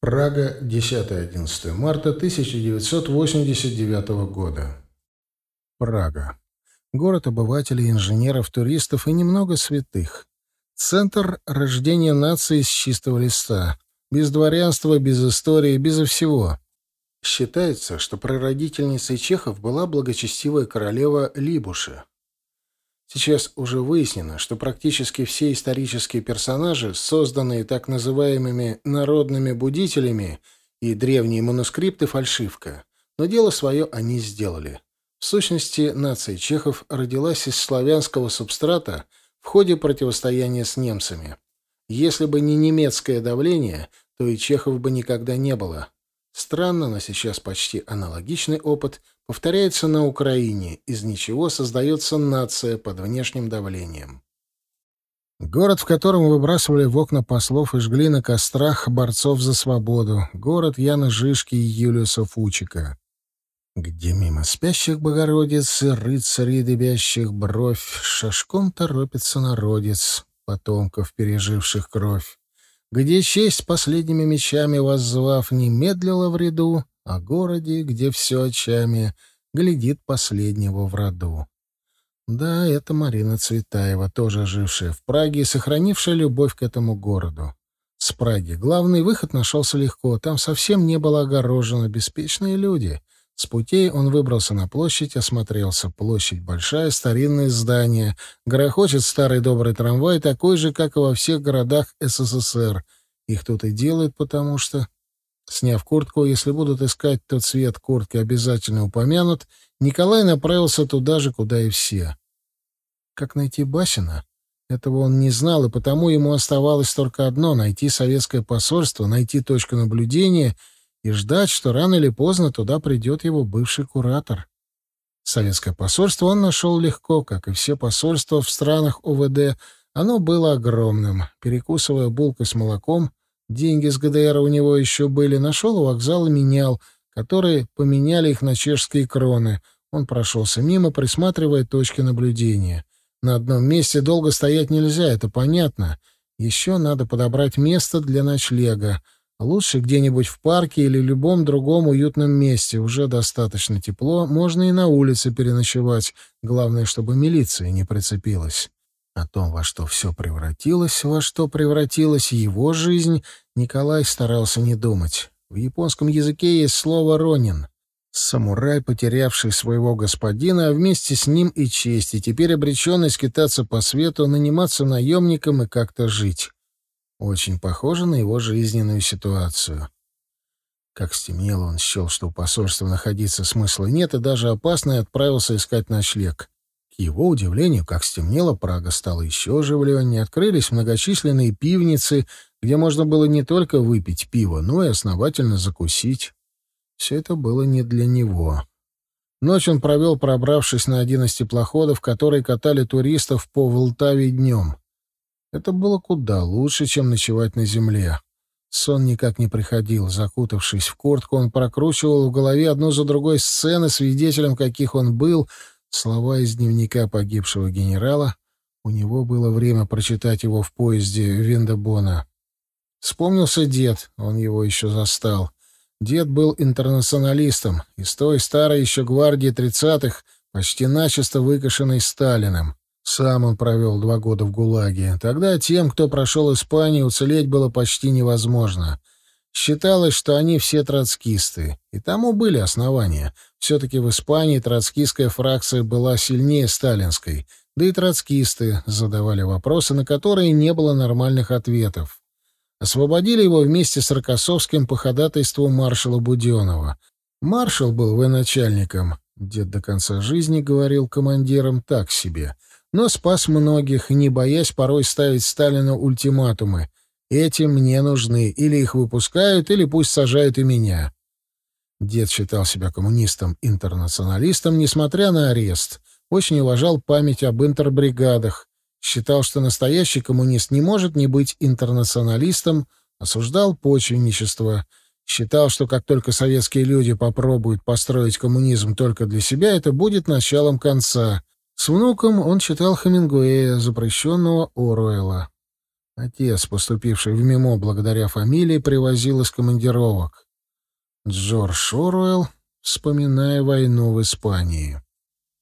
Прага, 10-11 марта 1989 года. Прага. Город обывателей, инженеров, туристов и немного святых. Центр рождения нации с чистого листа. Без дворянства, без истории, безо всего. Считается, что прародительницей чехов была благочестивая королева Либуша. Сейчас уже выяснено, что практически все исторические персонажи, созданные так называемыми «народными будителями» и древние манускрипты фальшивка, но дело свое они сделали. В сущности, нация чехов родилась из славянского субстрата в ходе противостояния с немцами. Если бы не немецкое давление, то и чехов бы никогда не было. Странно, но сейчас почти аналогичный опыт повторяется на Украине. Из ничего создается нация под внешним давлением. Город, в котором выбрасывали в окна послов и жгли на кострах борцов за свободу. Город Яна Жишки и Юлиуса Фучика. Где мимо спящих богородиц и рыцарей дыбящих бровь шашком торопится народец, потомков, переживших кровь где честь последними мечами воззвав не медлила в ряду, а городе, где все очами глядит последнего в роду. Да, это Марина Цветаева, тоже жившая в Праге и сохранившая любовь к этому городу. С Праги главный выход нашелся легко, там совсем не было огорожено, беспечные люди. С путей он выбрался на площадь, осмотрелся. Площадь большая, старинное здание. Грохочет старый добрый трамвай, такой же, как и во всех городах СССР. Их тут и делают, потому что... Сняв куртку, если будут искать, то цвет куртки обязательно упомянут, Николай направился туда же, куда и все. Как найти Басина? Этого он не знал, и потому ему оставалось только одно — найти советское посольство, найти точку наблюдения — и ждать, что рано или поздно туда придет его бывший куратор. Советское посольство он нашел легко, как и все посольства в странах ОВД. Оно было огромным. Перекусывая булкой с молоком, деньги с ГДР у него еще были, нашел у вокзала менял, которые поменяли их на чешские кроны. Он прошелся мимо, присматривая точки наблюдения. На одном месте долго стоять нельзя, это понятно. Еще надо подобрать место для ночлега. Лучше где-нибудь в парке или любом другом уютном месте. Уже достаточно тепло, можно и на улице переночевать. Главное, чтобы милиция не прицепилась. О том, во что все превратилось, во что превратилась его жизнь, Николай старался не думать. В японском языке есть слово «ронин». Самурай, потерявший своего господина, а вместе с ним и честь, и теперь обреченный скитаться по свету, наниматься наемником и как-то жить. Очень похоже на его жизненную ситуацию. Как стемнело, он счел, что у посольства находиться смысла нет, и даже опасно, и отправился искать ночлег. К его удивлению, как стемнело, Прага стала еще оживленнее, открылись многочисленные пивницы, где можно было не только выпить пиво, но и основательно закусить. Все это было не для него. Ночь он провел, пробравшись на один из теплоходов, которые катали туристов по Волтаве днем. Это было куда лучше, чем ночевать на земле. Сон никак не приходил. Закутавшись в куртку, он прокручивал в голове одну за другой сцены, свидетелем каких он был, слова из дневника погибшего генерала. У него было время прочитать его в поезде Виндебона. Вспомнился дед, он его еще застал. Дед был интернационалистом, из той старой еще гвардии тридцатых, почти начисто выкашенной Сталиным. Сам он провел два года в ГУЛАГе. Тогда тем, кто прошел Испанию, уцелеть было почти невозможно. Считалось, что они все троцкисты. И тому были основания. Все-таки в Испании троцкистская фракция была сильнее сталинской. Да и троцкисты задавали вопросы, на которые не было нормальных ответов. Освободили его вместе с Рокоссовским по ходатайству маршала Буденова. Маршал был военачальником. Дед до конца жизни говорил командирам так себе — но спас многих, не боясь порой ставить Сталину ультиматумы. «Эти мне нужны, или их выпускают, или пусть сажают и меня». Дед считал себя коммунистом-интернационалистом, несмотря на арест. Очень уважал память об интербригадах. Считал, что настоящий коммунист не может не быть интернационалистом, осуждал почвенничество. Считал, что как только советские люди попробуют построить коммунизм только для себя, это будет началом конца. С внуком он читал Хемингуэя, запрещенного Оруэлла. Отец, поступивший в МИМО благодаря фамилии, привозил из командировок. Джордж Оруэлл, вспоминая войну в Испании.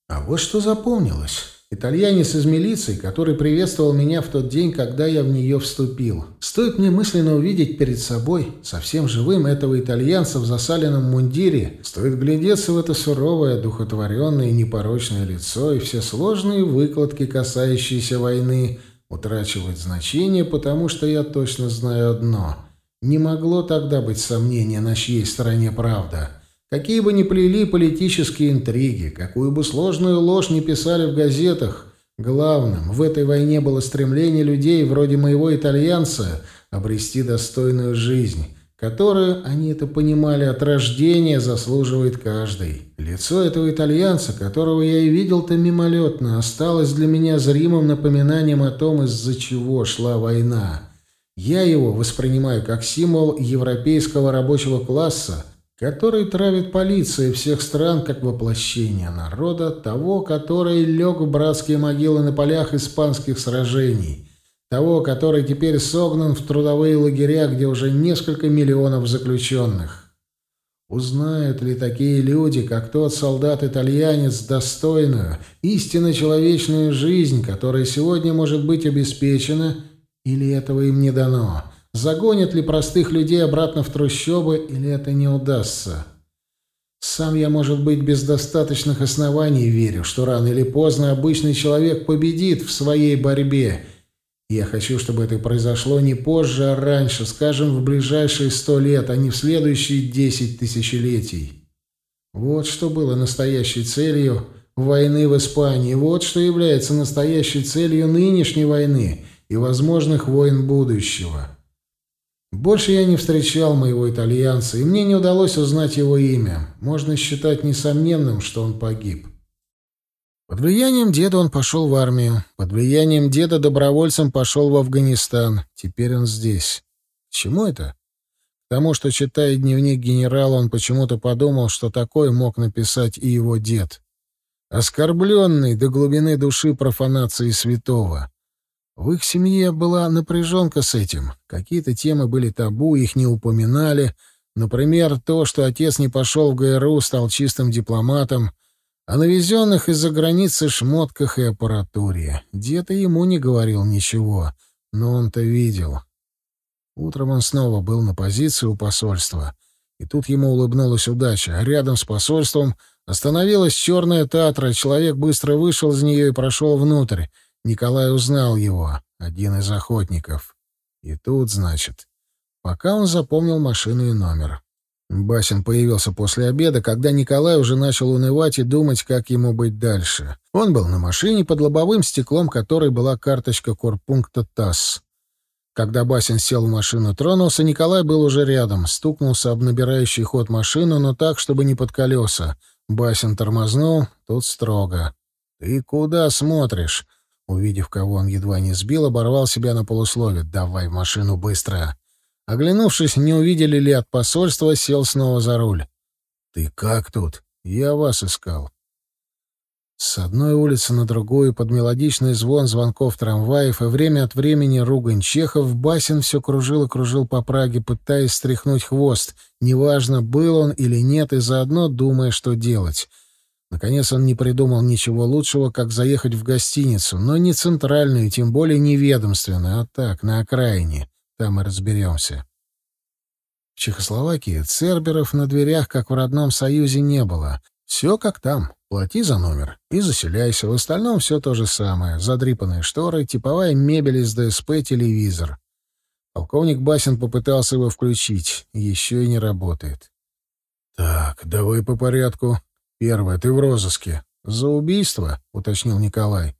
А вот что запомнилось. Итальянец из милиции, который приветствовал меня в тот день, когда я в нее вступил. Стоит мне мысленно увидеть перед собой, совсем живым, этого итальянца в засаленном мундире, стоит глядеться в это суровое, духотворенное и непорочное лицо, и все сложные выкладки, касающиеся войны, утрачивают значение, потому что я точно знаю одно. Не могло тогда быть сомнения, на чьей стороне правда. Какие бы ни плели политические интриги, какую бы сложную ложь ни писали в газетах, главным в этой войне было стремление людей вроде моего итальянца обрести достойную жизнь, которую, они это понимали, от рождения заслуживает каждый. Лицо этого итальянца, которого я и видел-то мимолетно, осталось для меня зримым напоминанием о том, из-за чего шла война. Я его воспринимаю как символ европейского рабочего класса, который травит полиция всех стран как воплощение народа, того, который лег в братские могилы на полях испанских сражений, того, который теперь согнан в трудовые лагеря, где уже несколько миллионов заключенных. Узнают ли такие люди, как тот солдат-итальянец, достойную, истинно человечную жизнь, которая сегодня может быть обеспечена, или этого им не дано? Загонят ли простых людей обратно в трущобы, или это не удастся? Сам я, может быть, без достаточных оснований верю, что рано или поздно обычный человек победит в своей борьбе. Я хочу, чтобы это произошло не позже, а раньше, скажем, в ближайшие сто лет, а не в следующие десять тысячелетий. Вот что было настоящей целью войны в Испании, вот что является настоящей целью нынешней войны и возможных войн будущего. Больше я не встречал моего итальянца, и мне не удалось узнать его имя. Можно считать несомненным, что он погиб. Под влиянием деда он пошел в армию. Под влиянием деда добровольцем пошел в Афганистан. Теперь он здесь. К чему это? К тому, что, читая дневник генерала, он почему-то подумал, что такое мог написать и его дед. Оскорбленный до глубины души профанации святого. В их семье была напряженка с этим. Какие-то темы были табу, их не упоминали. Например, то, что отец не пошел в ГРУ, стал чистым дипломатом, а навезенных из-за границы шмотках и аппаратуре. Дед и ему не говорил ничего, но он-то видел. Утром он снова был на позиции у посольства. И тут ему улыбнулась удача. Рядом с посольством остановилась черная татра, человек быстро вышел из нее и прошел внутрь. Николай узнал его, один из охотников. И тут, значит, пока он запомнил машину и номер. Басин появился после обеда, когда Николай уже начал унывать и думать, как ему быть дальше. Он был на машине, под лобовым стеклом которой была карточка корпункта ТАСС. Когда Басин сел в машину, тронулся, Николай был уже рядом, стукнулся об набирающий ход машину, но так, чтобы не под колеса. Басин тормознул, тут строго. «Ты куда смотришь?» Увидев, кого он едва не сбил, оборвал себя на полуслове. «Давай в машину быстро!» Оглянувшись, не увидели ли от посольства, сел снова за руль. «Ты как тут? Я вас искал». С одной улицы на другую, под мелодичный звон звонков трамваев и время от времени ругань чехов, Басин все кружил и кружил по Праге, пытаясь стряхнуть хвост, неважно, был он или нет, и заодно думая, что делать — Наконец он не придумал ничего лучшего, как заехать в гостиницу, но не центральную, тем более не ведомственную, а так, на окраине. Там и разберемся. В Чехословакии церберов на дверях, как в родном Союзе, не было. Все как там. Плати за номер и заселяйся. В остальном все то же самое. Задрипанные шторы, типовая мебель из ДСП, телевизор. Полковник Басин попытался его включить. Еще и не работает. «Так, давай по порядку», «Первое, ты в розыске. За убийство?» — уточнил Николай.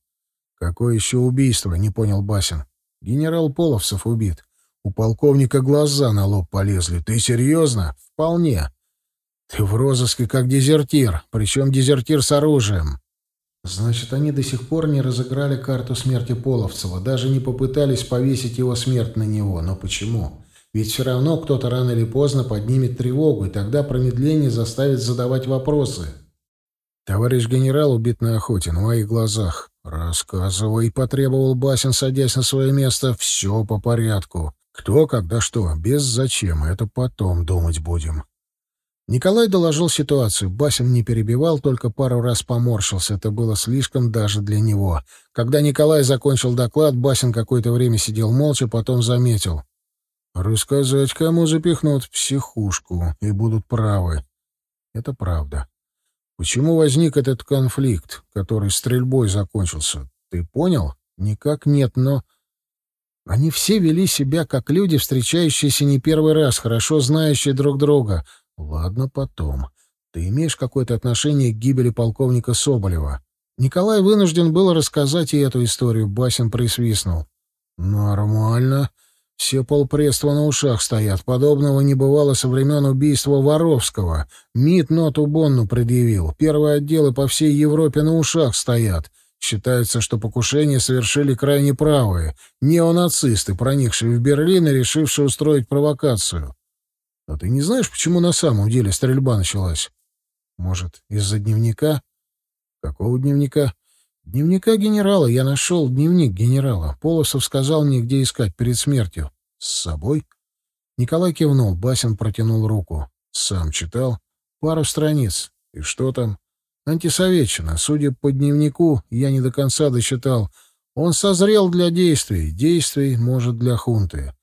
«Какое еще убийство?» — не понял Басин. «Генерал Половцев убит. У полковника глаза на лоб полезли. Ты серьезно?» «Вполне. Ты в розыске как дезертир, причем дезертир с оружием». Значит, они до сих пор не разыграли карту смерти Половцева, даже не попытались повесить его смерть на него. Но почему? Ведь все равно кто-то рано или поздно поднимет тревогу, и тогда промедление заставит задавать вопросы. Товарищ генерал убит на охоте, на моих глазах. «Рассказывай», — потребовал Басин, садясь на свое место. «Все по порядку. Кто, когда что, без зачем, это потом думать будем». Николай доложил ситуацию. Басин не перебивал, только пару раз поморщился. Это было слишком даже для него. Когда Николай закончил доклад, Басин какое-то время сидел молча, потом заметил. «Рассказать, кому запихнут в психушку, и будут правы». Это правда. Почему возник этот конфликт, который стрельбой закончился? Ты понял? Никак нет, но... Они все вели себя как люди, встречающиеся не первый раз, хорошо знающие друг друга. Ладно, потом. Ты имеешь какое-то отношение к гибели полковника Соболева? Николай вынужден был рассказать и эту историю. Басин присвистнул. Нормально. Все полпредства на ушах стоят. Подобного не бывало со времен убийства Воровского. МИД ноту Бонну предъявил. Первые отделы по всей Европе на ушах стоят. Считается, что покушение совершили крайне правые, неонацисты, проникшие в Берлин и решившие устроить провокацию. А ты не знаешь, почему на самом деле стрельба началась? Может, из-за дневника? Какого дневника? Дневника генерала. Я нашел дневник генерала. Полосов сказал мне, где искать перед смертью. С собой? Николай кивнул. Басин протянул руку. Сам читал. Пару страниц. И что там? Антисоветчина. Судя по дневнику, я не до конца дочитал. Он созрел для действий. Действий, может, для хунты.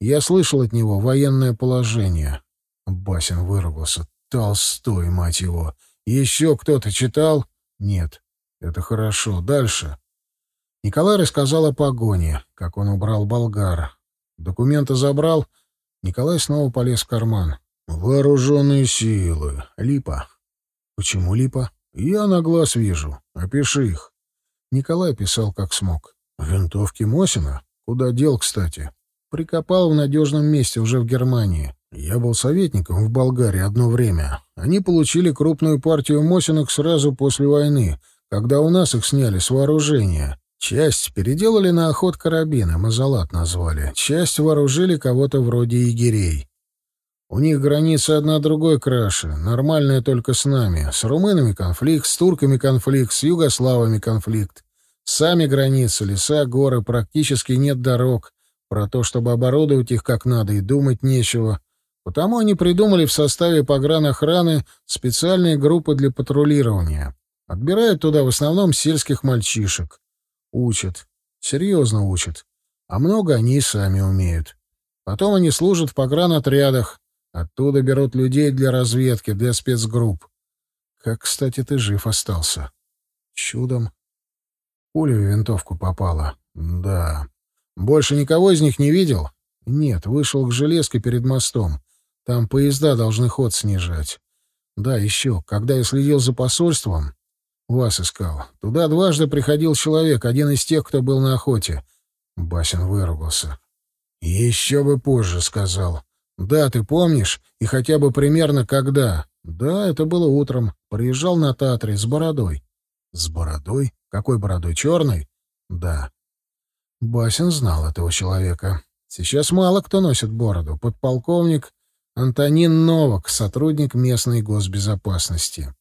Я слышал от него военное положение. Басин выругался. Толстой, мать его. Еще кто-то читал? Нет. Это хорошо. Дальше. Николай рассказал о погоне, как он убрал болгар. Документы забрал. Николай снова полез в карман. Вооруженные силы. Липа. Почему липа? Я на глаз вижу. Опиши их. Николай писал как смог. Винтовки Мосина? Куда дел, кстати? Прикопал в надежном месте уже в Германии. Я был советником в Болгарии одно время. Они получили крупную партию Мосинок сразу после войны — когда у нас их сняли с вооружения. Часть переделали на охот карабины, мазалат назвали. Часть вооружили кого-то вроде егерей. У них границы одна другой краше, нормальная только с нами. С румынами конфликт, с турками конфликт, с югославами конфликт. Сами границы, леса, горы, практически нет дорог. Про то, чтобы оборудовать их как надо, и думать нечего. Потому они придумали в составе погранохраны специальные группы для патрулирования. Отбирают туда в основном сельских мальчишек. Учат. Серьезно учат. А много они и сами умеют. Потом они служат в погранотрядах. Оттуда берут людей для разведки, для спецгрупп. Как, кстати, ты жив остался? Чудом. Пуля в винтовку попала. Да. Больше никого из них не видел? Нет, вышел к железке перед мостом. Там поезда должны ход снижать. Да, еще, когда я следил за посольством, вас искал. Туда дважды приходил человек, один из тех, кто был на охоте. Басин выругался. Еще бы позже сказал. Да, ты помнишь? И хотя бы примерно когда? Да, это было утром. Приезжал на Татре с бородой. С бородой? Какой бородой? Черной? Да. Басин знал этого человека. Сейчас мало кто носит бороду. Подполковник Антонин Новак, сотрудник местной госбезопасности.